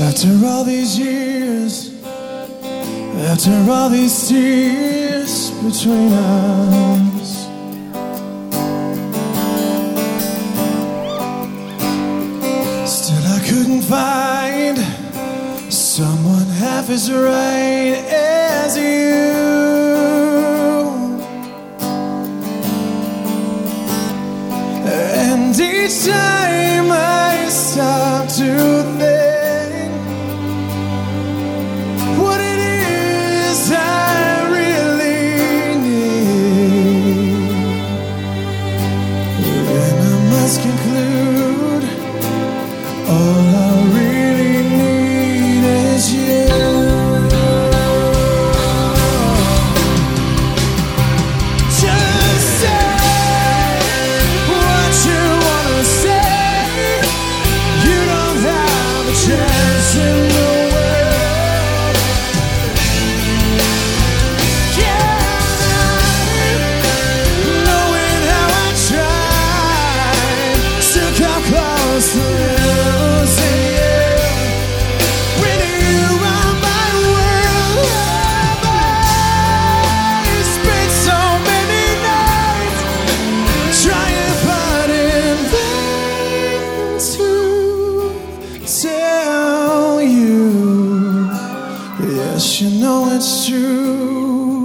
After all these years, after all these tears between us, still I couldn't find someone half as right as you. And each time I stop to Yes, you know it's true.